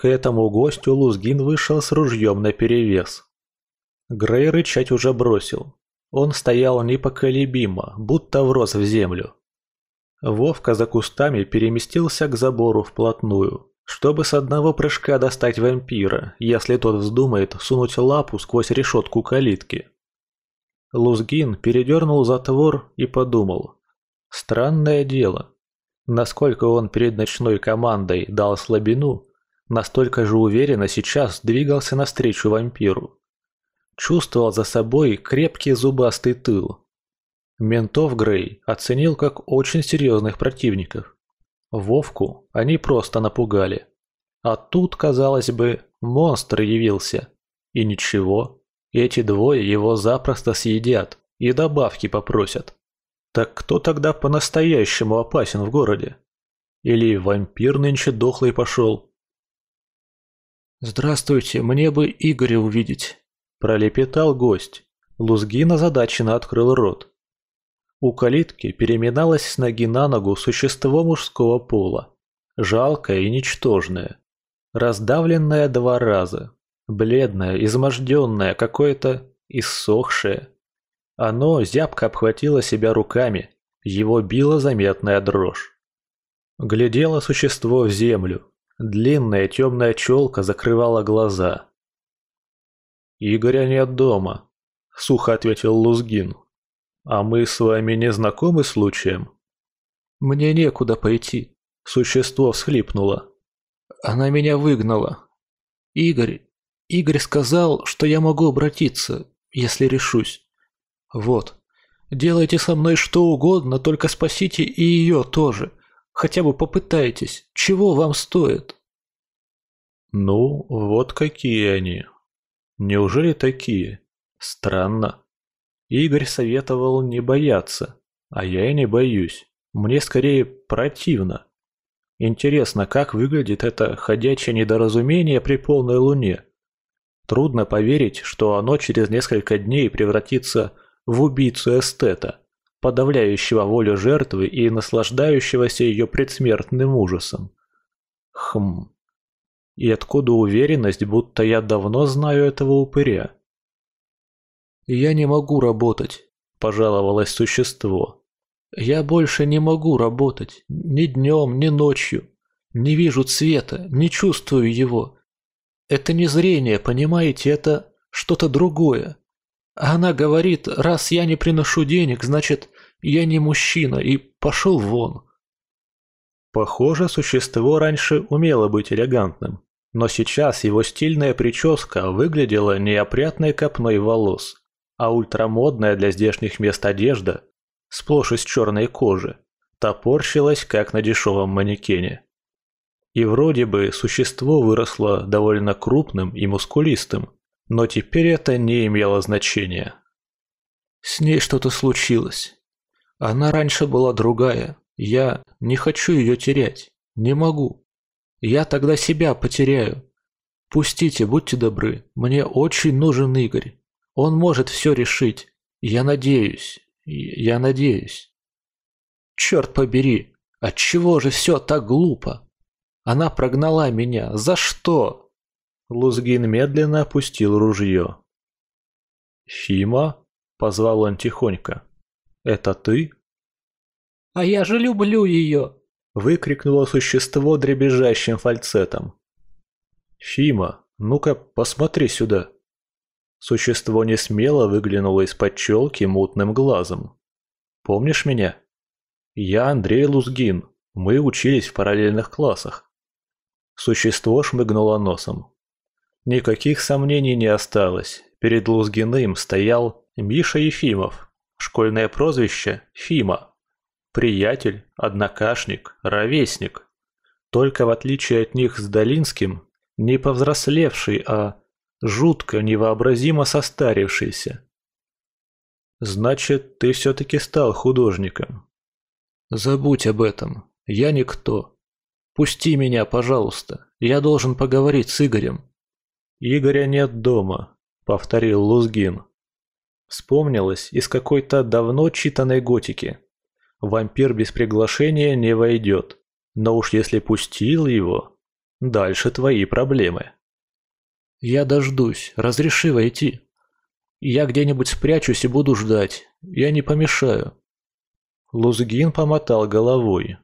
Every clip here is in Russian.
К этому гостю Лузгин вышел с ружьем наперевес. Грей рычать уже бросил. Он стоял непоколебимо, будто врос в землю. Вовка за кустами переместился к забору вплотную, чтобы с одного прыжка достать вампира, если тот вздумает сунуть лапу сквозь решетку калитки. Лузгин передернул затвор и подумал. Странное дело. Насколько он перед ночной командой дал слабину, настолько же уверенно сейчас двигался навстречу вампиру. Чувствовал за собой крепкий зубастый тыл. Ментов Грей оценил как очень серьезных противников. Вовку они просто напугали. А тут, казалось бы, монстр явился. И ничего, эти двое его запросто съедят и добавки попросят. Так кто тогда по-настоящему опасен в городе? Или вампир нынче дохлый пошел? «Здравствуйте, мне бы Игоря увидеть», – пролепетал гость. Лузгин озадаченно открыл рот. У калитки переминалось с ноги на ногу существо мужского пола. Жалкое и ничтожное. Раздавленное два раза. Бледное, изможденное, какое-то иссохшее. Оно зябко обхватило себя руками, его била заметная дрожь. Глядело существо в землю. Длинная темная челка закрывала глаза. «Игоря нет дома», — сухо ответил Лузгин. «А мы с вами не знакомы случаем?» «Мне некуда пойти», — существо всхлипнуло. «Она меня выгнала. Игорь, Игорь сказал, что я могу обратиться, если решусь. Вот. Делайте со мной что угодно, только спасите и ее тоже. Хотя бы попытайтесь. Чего вам стоит? Ну, вот какие они. Неужели такие? Странно. Игорь советовал не бояться, а я и не боюсь. Мне скорее противно. Интересно, как выглядит это ходячее недоразумение при полной луне? Трудно поверить, что оно через несколько дней превратится в убийцу эстета, подавляющего волю жертвы и наслаждающегося ее предсмертным ужасом. Хм. И откуда уверенность, будто я давно знаю этого упыря? «Я не могу работать», – пожаловалось существо. «Я больше не могу работать. Ни днем, ни ночью. Не вижу цвета, не чувствую его. Это не зрение, понимаете, это что-то другое. Она говорит, раз я не приношу денег, значит, я не мужчина, и пошел вон. Похоже, существо раньше умело быть элегантным, но сейчас его стильная прическа выглядела неопрятной копной волос, а ультрамодная для здешних мест одежда, сплошь из черной кожи, топорщилась, как на дешевом манекене. И вроде бы существо выросло довольно крупным и мускулистым, но теперь это не имело значения. С ней что-то случилось. Она раньше была другая. Я не хочу ее терять. Не могу. Я тогда себя потеряю. Пустите, будьте добры. Мне очень нужен Игорь. Он может все решить. Я надеюсь. Я надеюсь. Черт побери. Отчего же все так глупо? Она прогнала меня. За что? Лузгин медленно опустил ружье. «Фима?» – позвал он тихонько. «Это ты?» «А я же люблю ее!» – выкрикнуло существо дребезжащим фальцетом. «Фима, ну-ка посмотри сюда!» Существо не смело выглянуло из-под челки мутным глазом. «Помнишь меня?» «Я Андрей Лузгин. Мы учились в параллельных классах». Существо шмыгнуло носом. Никаких сомнений не осталось. Перед Лузгиным стоял Миша Ефимов. Школьное прозвище – Фима. Приятель, однокашник, ровесник. Только в отличие от них с Долинским, не повзрослевший, а жутко невообразимо состарившийся. Значит, ты все-таки стал художником. Забудь об этом. Я никто. Пусти меня, пожалуйста. Я должен поговорить с Игорем. «Игоря нет дома», — повторил Лузгин. Вспомнилось из какой-то давно читанной готики. Вампир без приглашения не войдет, но уж если пустил его... Дальше твои проблемы. Я дождусь, разреши войти. Я где-нибудь спрячусь и буду ждать. Я не помешаю. Лузгин помотал головой.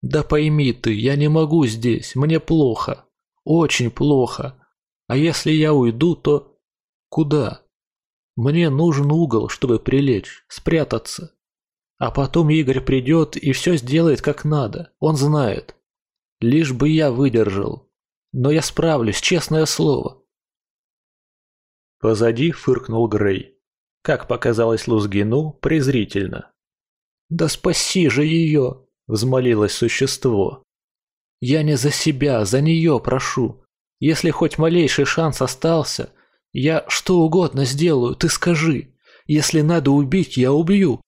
Да пойми ты, я не могу здесь, мне плохо. Очень плохо. А если я уйду, то... Куда? Мне нужен угол, чтобы прилечь, спрятаться. А потом Игорь придет и все сделает как надо, он знает. Лишь бы я выдержал. Но я справлюсь, честное слово. Позади фыркнул Грей. Как показалось Лузгину, презрительно. «Да спаси же ее!» – взмолилось существо. «Я не за себя, за нее прошу. Если хоть малейший шанс остался, я что угодно сделаю, ты скажи. Если надо убить, я убью.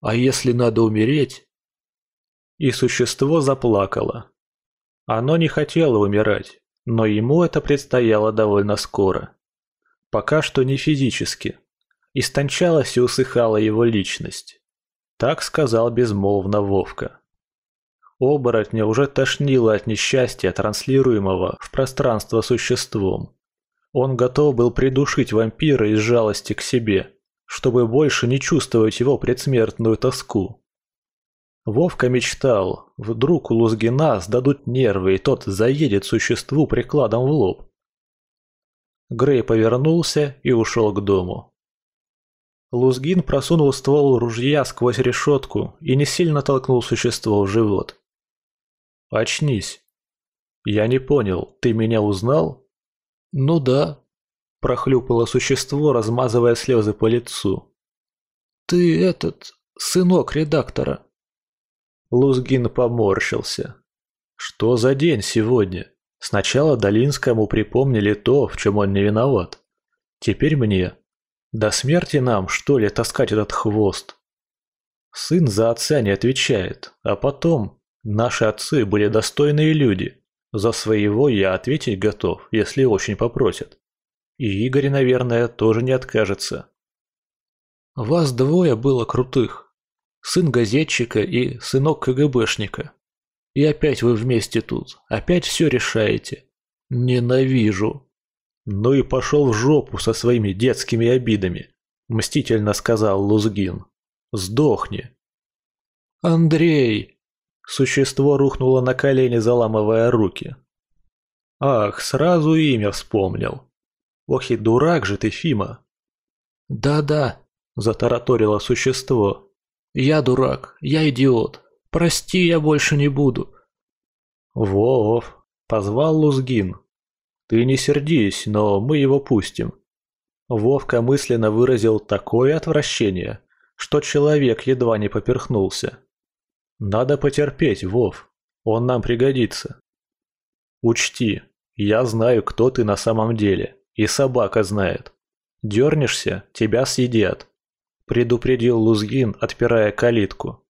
А если надо умереть?» И существо заплакало. Оно не хотело умирать, но ему это предстояло довольно скоро. Пока что не физически. Истончалась и усыхала его личность. Так сказал безмолвно Вовка. Оборотня уже тошнило от несчастья, транслируемого в пространство существом. Он готов был придушить вампира из жалости к себе, чтобы больше не чувствовать его предсмертную тоску. Вовка мечтал, вдруг у Лузгина сдадут нервы, и тот заедет существу прикладом в лоб. Грей повернулся и ушел к дому. Лузгин просунул ствол ружья сквозь решетку и не сильно толкнул существо в живот. «Очнись!» «Я не понял, ты меня узнал?» «Ну да», – прохлюпало существо, размазывая слезы по лицу. «Ты этот, сынок редактора». Лузгин поморщился. «Что за день сегодня? Сначала Долинскому припомнили то, в чем он не виноват. Теперь мне. До смерти нам, что ли, таскать этот хвост?» Сын за отца не отвечает, а потом наши отцы были достойные люди. За своего я ответить готов, если очень попросят. И Игорь, наверное, тоже не откажется. Вас двое было крутых. Сын газетчика и сынок КГБшника. И опять вы вместе тут, опять все решаете. Ненавижу. Ну и пошел в жопу со своими детскими обидами, мстительно сказал Лузгин. Сдохни. Андрей! Существо рухнуло на колени, заламывая руки. Ах, сразу имя вспомнил. Ох и дурак же ты, Фима. Да-да, затараторило существо. Я дурак, я идиот. Прости, я больше не буду. Вов, позвал Лузгин. Ты не сердись, но мы его пустим. Вовка мысленно выразил такое отвращение, что человек едва не поперхнулся. Надо потерпеть, Вов. Он нам пригодится. Учти, я знаю, кто ты на самом деле. И собака знает. Дернешься, тебя съедят. Предупредил Лузгин, отпирая калитку.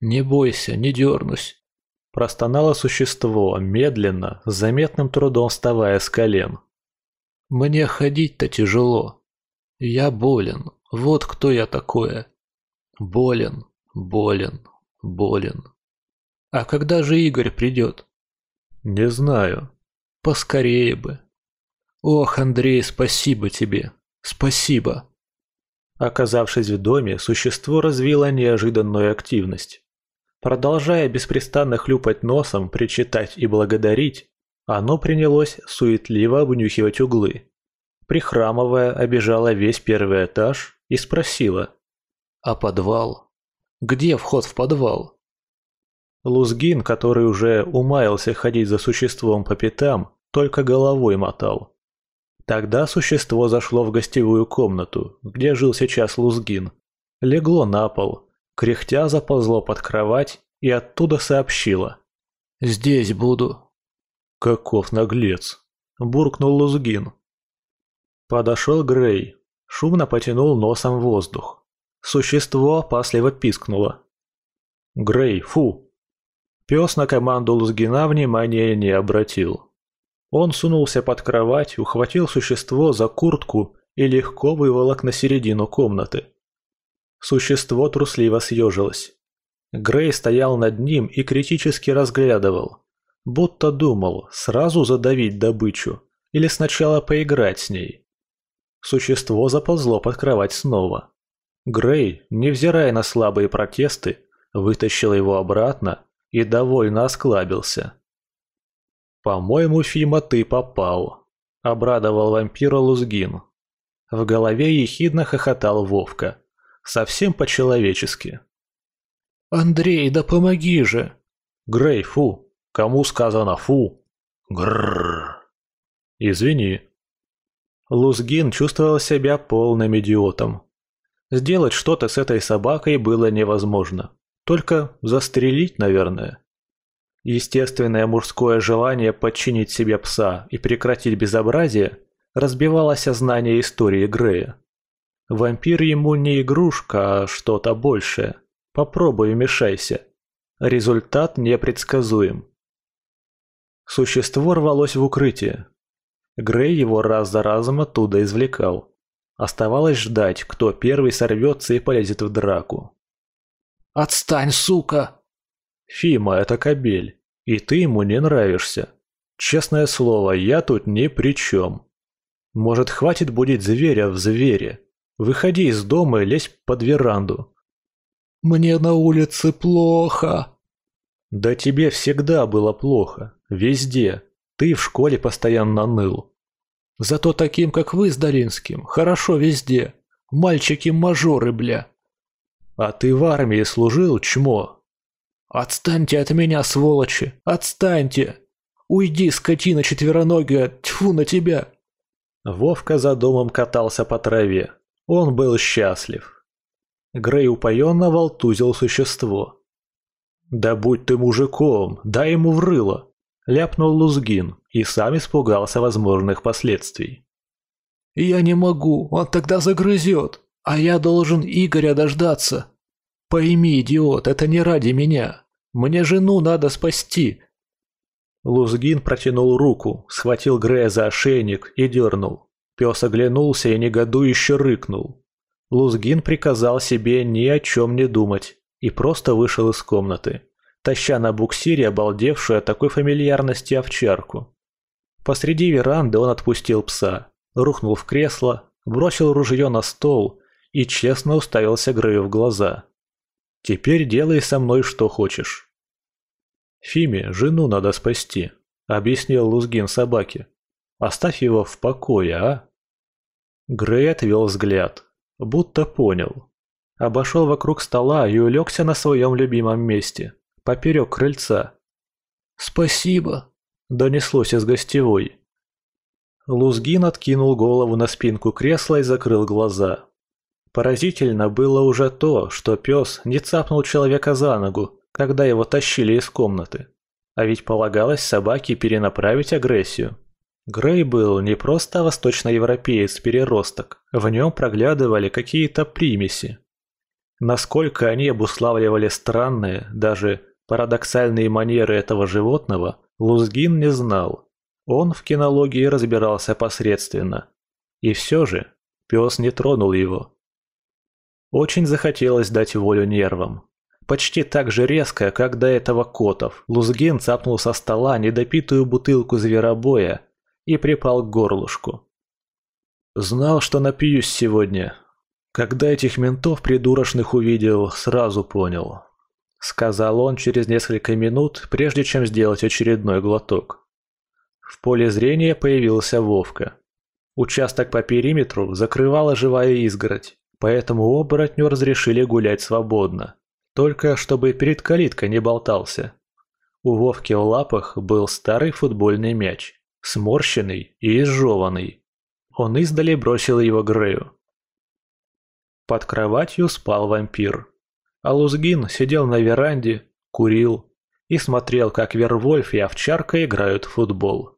Не бойся, не дернусь. Простонало существо, медленно, с заметным трудом вставая с колен. Мне ходить-то тяжело. Я болен. Вот кто я такое. Болен, болен, болен. А когда же Игорь придет? Не знаю. Поскорее бы. Ох, Андрей, спасибо тебе. Спасибо. Оказавшись в доме, существо развило неожиданную активность. Продолжая беспрестанно хлюпать носом, причитать и благодарить, оно принялось суетливо обнюхивать углы. Прихрамывая, обежала весь первый этаж и спросила. «А подвал?» Где вход в подвал? Лузгин, который уже умаялся ходить за существом по пятам, только головой мотал. Тогда существо зашло в гостевую комнату, где жил сейчас Лузгин. Легло на пол, кряхтя заползло под кровать и оттуда сообщило. «Здесь буду». «Каков наглец!» – буркнул Лузгин. Подошел Грей, шумно потянул носом воздух. Существо опасливо пискнуло. «Грей, фу!» Пес на команду Лузгина внимания не обратил. Он сунулся под кровать, ухватил существо за куртку и легко выволок на середину комнаты. Существо трусливо съежилось. Грей стоял над ним и критически разглядывал. Будто думал, сразу задавить добычу или сначала поиграть с ней. Существо заползло под кровать снова. Грей, невзирая на слабые протесты, вытащил его обратно и довольно осклабился. «По-моему, Фима, ты попал», — обрадовал вампира Лузгин. В голове ехидно хохотал Вовка. Совсем по-человечески. «Андрей, да помоги же!» «Грей, фу! Кому сказано фу?» «Грррр!» «Извини». Лузгин чувствовал себя полным идиотом. Сделать что-то с этой собакой было невозможно. Только застрелить, наверное. Естественное мужское желание подчинить себе пса и прекратить безобразие разбивалось о знание истории Грея. Вампир ему не игрушка, а что-то большее. Попробуй вмешайся. Результат непредсказуем. Существо рвалось в укрытие. Грей его раз за разом оттуда извлекал. Оставалось ждать, кто первый сорвется и полезет в драку. «Отстань, сука!» «Фима, это кобель, и ты ему не нравишься. Честное слово, я тут ни при чем. Может, хватит будить зверя в звере? Выходи из дома и лезь под веранду. Мне на улице плохо. Да тебе всегда было плохо. Везде. Ты в школе постоянно ныл. Зато таким, как вы с Даринским, хорошо везде. Мальчики-мажоры, бля. А ты в армии служил, чмо? Отстаньте от меня, сволочи, отстаньте. Уйди, скотина четвероногая, тьфу на тебя. Вовка за домом катался по траве. Он был счастлив. Грей упоенно волтузил существо. «Да будь ты мужиком, дай ему в рыло!» – ляпнул Лузгин и сам испугался возможных последствий. «Я не могу, он тогда загрызет, а я должен Игоря дождаться. Пойми, идиот, это не ради меня. Мне жену надо спасти, Лузгин протянул руку, схватил Грея за ошейник и дернул. Пес оглянулся и негодующе рыкнул. Лузгин приказал себе ни о чем не думать и просто вышел из комнаты, таща на буксире обалдевшую от такой фамильярности овчарку. Посреди веранды он отпустил пса, рухнул в кресло, бросил ружье на стол и честно уставился Грею в глаза. «Теперь делай со мной что хочешь. «Фиме жену надо спасти», — объяснил Лузгин собаке. «Оставь его в покое, а?» Грей отвел взгляд, будто понял. Обошел вокруг стола и улегся на своем любимом месте, поперек крыльца. «Спасибо», — донеслось из гостевой. Лузгин откинул голову на спинку кресла и закрыл глаза. Поразительно было уже то, что пес не цапнул человека за ногу, когда его тащили из комнаты. А ведь полагалось собаке перенаправить агрессию. Грей был не просто восточноевропеец-переросток, в нем проглядывали какие-то примеси. Насколько они обуславливали странные, даже парадоксальные манеры этого животного, Лузгин не знал. Он в кинологии разбирался посредственно. И все же пес не тронул его. Очень захотелось дать волю нервам. Почти так же резко, как до этого Котов, Лузгин цапнул со стола недопитую бутылку зверобоя и припал к горлышку. Знал, что напьюсь сегодня. Когда этих ментов придурочных увидел, сразу понял. Сказал он через несколько минут, прежде чем сделать очередной глоток. В поле зрения появился Вовка. Участок по периметру закрывала живая изгородь, поэтому оборотню разрешили гулять свободно. Только чтобы перед калиткой не болтался. У Вовки в лапах был старый футбольный мяч, сморщенный и изжеванный. Он издали бросил его Грею. Под кроватью спал вампир. А Лузгин сидел на веранде, курил и смотрел, как Вервольф и овчарка играют в футбол.